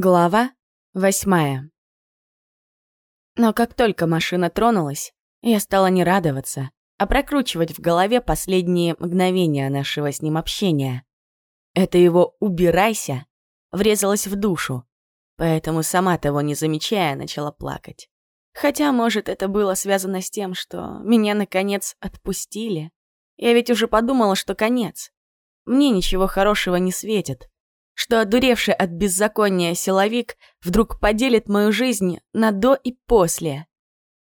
Глава восьмая. Но как только машина тронулась, я стала не радоваться, а прокручивать в голове последние мгновения нашего с ним общения. Это его «убирайся» врезалось в душу, поэтому сама того не замечая, начала плакать. Хотя, может, это было связано с тем, что меня, наконец, отпустили. Я ведь уже подумала, что конец. Мне ничего хорошего не светит что одуревший от беззакония силовик вдруг поделит мою жизнь на до и после.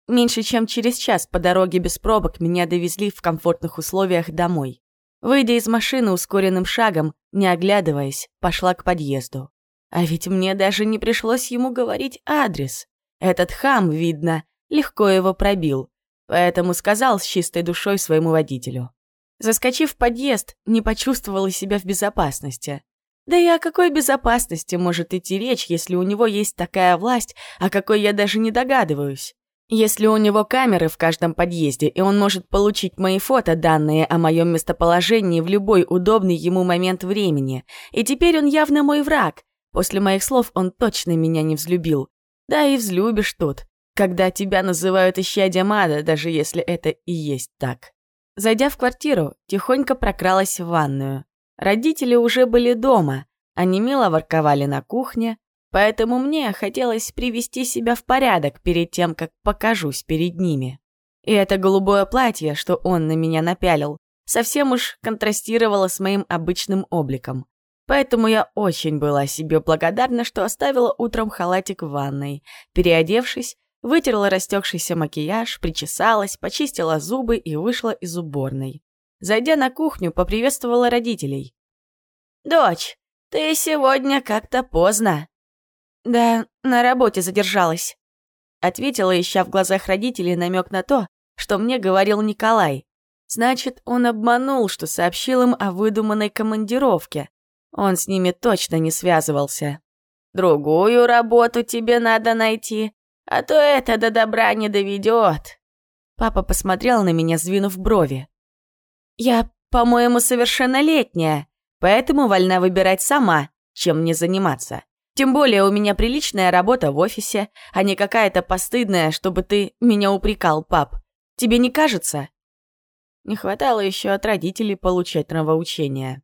Меньше чем через час по дороге без пробок меня довезли в комфортных условиях домой. Выйдя из машины ускоренным шагом, не оглядываясь, пошла к подъезду. А ведь мне даже не пришлось ему говорить адрес. Этот хам, видно, легко его пробил, поэтому сказал с чистой душой своему водителю. Заскочив в подъезд, не почувствовала себя в безопасности. Да и о какой безопасности может идти речь, если у него есть такая власть, о какой я даже не догадываюсь? Если у него камеры в каждом подъезде, и он может получить мои фото, данные о моем местоположении в любой удобный ему момент времени. И теперь он явно мой враг. После моих слов он точно меня не взлюбил. Да и взлюбишь тут, когда тебя называют исчадием ада, даже если это и есть так. Зайдя в квартиру, тихонько прокралась в ванную. Родители уже были дома, они мило ворковали на кухне, поэтому мне хотелось привести себя в порядок перед тем, как покажусь перед ними. И это голубое платье, что он на меня напялил, совсем уж контрастировало с моим обычным обликом. Поэтому я очень была себе благодарна, что оставила утром халатик в ванной. Переодевшись, вытерла растекшийся макияж, причесалась, почистила зубы и вышла из уборной. Зайдя на кухню, поприветствовала родителей. «Дочь, ты сегодня как-то поздно». «Да, на работе задержалась», — ответила, ища в глазах родителей намек на то, что мне говорил Николай. Значит, он обманул, что сообщил им о выдуманной командировке. Он с ними точно не связывался. «Другую работу тебе надо найти, а то это до добра не доведет». Папа посмотрел на меня, сдвинув брови. Я, по-моему, совершеннолетняя, поэтому вольна выбирать сама, чем мне заниматься. Тем более у меня приличная работа в офисе, а не какая-то постыдная, чтобы ты меня упрекал, пап. Тебе не кажется? Не хватало еще от родителей получать нравоучения.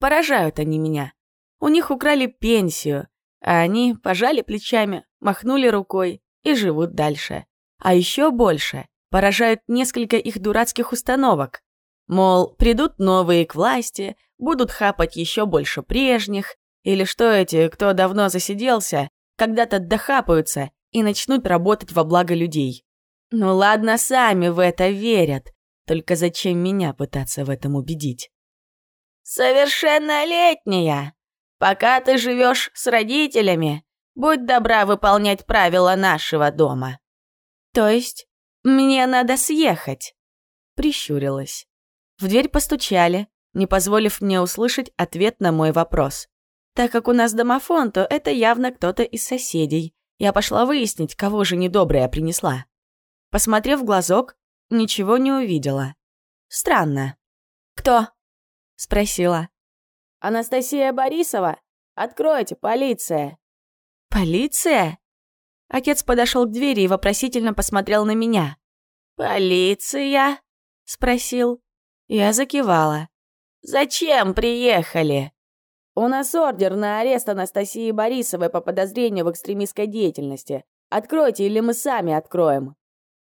Поражают они меня. У них украли пенсию, а они пожали плечами, махнули рукой и живут дальше. А еще больше поражают несколько их дурацких установок. Мол, придут новые к власти, будут хапать еще больше прежних, или что эти, кто давно засиделся, когда-то дохапаются и начнут работать во благо людей. Ну ладно, сами в это верят, только зачем меня пытаться в этом убедить? «Совершеннолетняя! Пока ты живешь с родителями, будь добра выполнять правила нашего дома». «То есть мне надо съехать?» Прищурилась. В дверь постучали, не позволив мне услышать ответ на мой вопрос. Так как у нас домофон, то это явно кто-то из соседей. Я пошла выяснить, кого же недобрая принесла. Посмотрев в глазок, ничего не увидела. Странно. «Кто?» — спросила. «Анастасия Борисова? Откройте, полиция!» «Полиция?» Отец подошел к двери и вопросительно посмотрел на меня. «Полиция?» — спросил. Я закивала. «Зачем приехали?» «У нас ордер на арест Анастасии Борисовой по подозрению в экстремистской деятельности. Откройте, или мы сами откроем».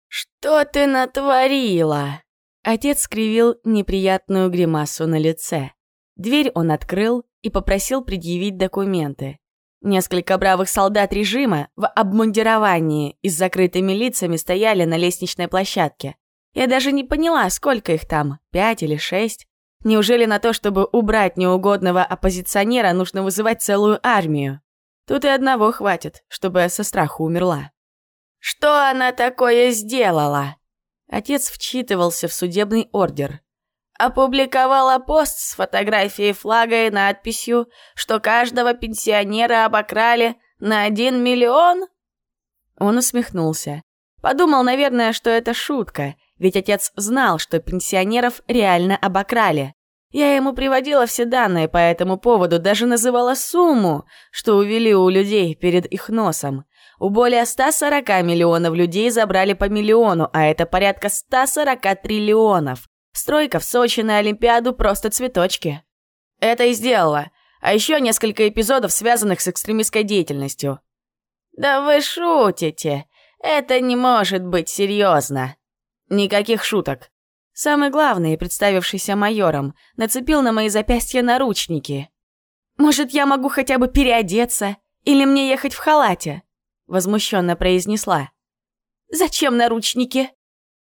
«Что ты натворила?» Отец скривил неприятную гримасу на лице. Дверь он открыл и попросил предъявить документы. Несколько бравых солдат режима в обмундировании и с закрытыми лицами стояли на лестничной площадке. Я даже не поняла, сколько их там, пять или шесть. Неужели на то, чтобы убрать неугодного оппозиционера, нужно вызывать целую армию? Тут и одного хватит, чтобы я со страху умерла. «Что она такое сделала?» Отец вчитывался в судебный ордер. Опубликовала пост с фотографией флага и надписью, что каждого пенсионера обокрали на один миллион? Он усмехнулся. Подумал, наверное, что это шутка, ведь отец знал, что пенсионеров реально обокрали. Я ему приводила все данные по этому поводу, даже называла сумму, что увели у людей перед их носом. У более 140 миллионов людей забрали по миллиону, а это порядка 140 триллионов. Стройка в Сочи на Олимпиаду просто цветочки. Это и сделала. А еще несколько эпизодов, связанных с экстремистской деятельностью. Да вы шутите. Это не может быть серьезно. Никаких шуток. Самый главный, представившийся майором, нацепил на мои запястья наручники. «Может, я могу хотя бы переодеться? Или мне ехать в халате?» Возмущенно произнесла. «Зачем наручники?»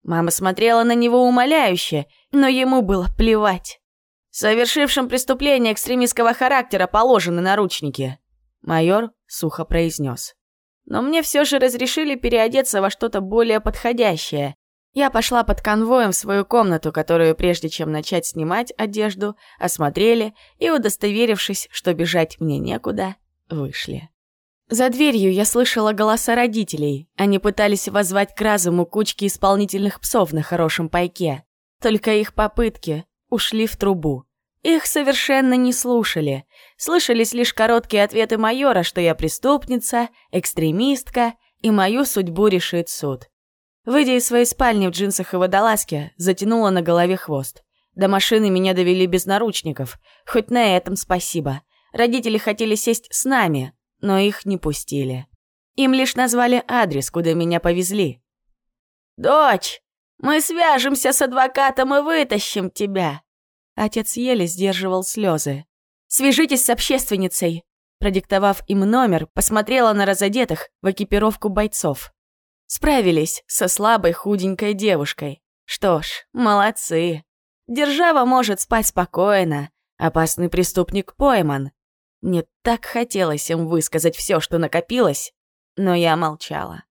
Мама смотрела на него умоляюще, но ему было плевать. Совершившим преступление экстремистского характера положены наручники. Майор сухо произнес. Но мне все же разрешили переодеться во что-то более подходящее. Я пошла под конвоем в свою комнату, которую, прежде чем начать снимать одежду, осмотрели и, удостоверившись, что бежать мне некуда, вышли. За дверью я слышала голоса родителей. Они пытались воззвать к разуму кучки исполнительных псов на хорошем пайке. Только их попытки ушли в трубу. Их совершенно не слушали. Слышались лишь короткие ответы майора, что я преступница, экстремистка, и мою судьбу решит суд. Выйдя из своей спальни в джинсах и водолазке, затянула на голове хвост. До машины меня довели без наручников. Хоть на этом спасибо. Родители хотели сесть с нами, но их не пустили. Им лишь назвали адрес, куда меня повезли. «Дочь, мы свяжемся с адвокатом и вытащим тебя!» Отец еле сдерживал слезы. «Свяжитесь с общественницей!» Продиктовав им номер, посмотрела на разодетых в экипировку бойцов. Справились со слабой худенькой девушкой. Что ж, молодцы. Держава может спать спокойно. Опасный преступник пойман. Мне так хотелось им высказать все, что накопилось, но я молчала.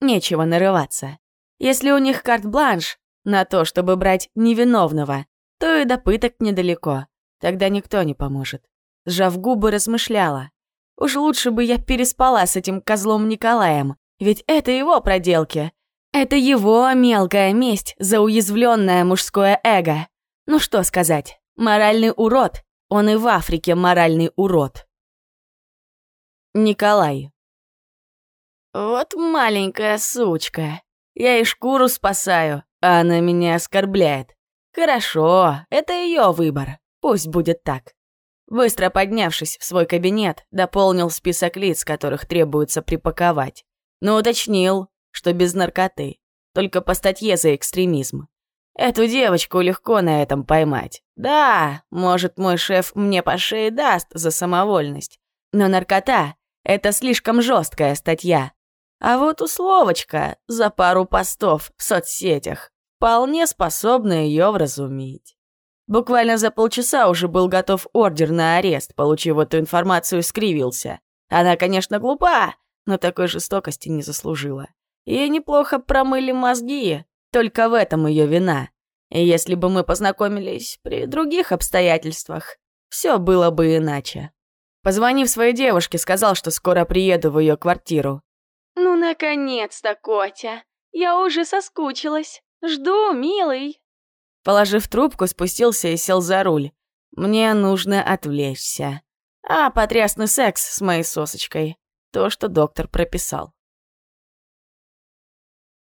Нечего нарываться. Если у них карт-бланш на то, чтобы брать невиновного, то и до пыток недалеко. Тогда никто не поможет. Сжав губы, размышляла. Уж лучше бы я переспала с этим козлом Николаем, ведь это его проделки. Это его мелкая месть за уязвленное мужское эго. Ну что сказать, моральный урод. Он и в Африке моральный урод. Николай. Вот маленькая сучка. Я и шкуру спасаю, а она меня оскорбляет. Хорошо, это ее выбор. Пусть будет так. Быстро поднявшись в свой кабинет, дополнил список лиц, которых требуется припаковать. Но уточнил, что без наркоты, только по статье за экстремизм. Эту девочку легко на этом поймать. Да, может, мой шеф мне по шее даст за самовольность, но наркота — это слишком жесткая статья. А вот условочка за пару постов в соцсетях вполне способна ее вразумить. Буквально за полчаса уже был готов ордер на арест, получив эту информацию, скривился. Она, конечно, глупа, но такой жестокости не заслужила. Ей неплохо промыли мозги, только в этом ее вина. И если бы мы познакомились при других обстоятельствах, все было бы иначе. Позвонив своей девушке, сказал, что скоро приеду в ее квартиру. «Ну, наконец-то, Котя! Я уже соскучилась!» «Жду, милый!» Положив трубку, спустился и сел за руль. Мне нужно отвлечься. А потрясный секс с моей сосочкой. То, что доктор прописал.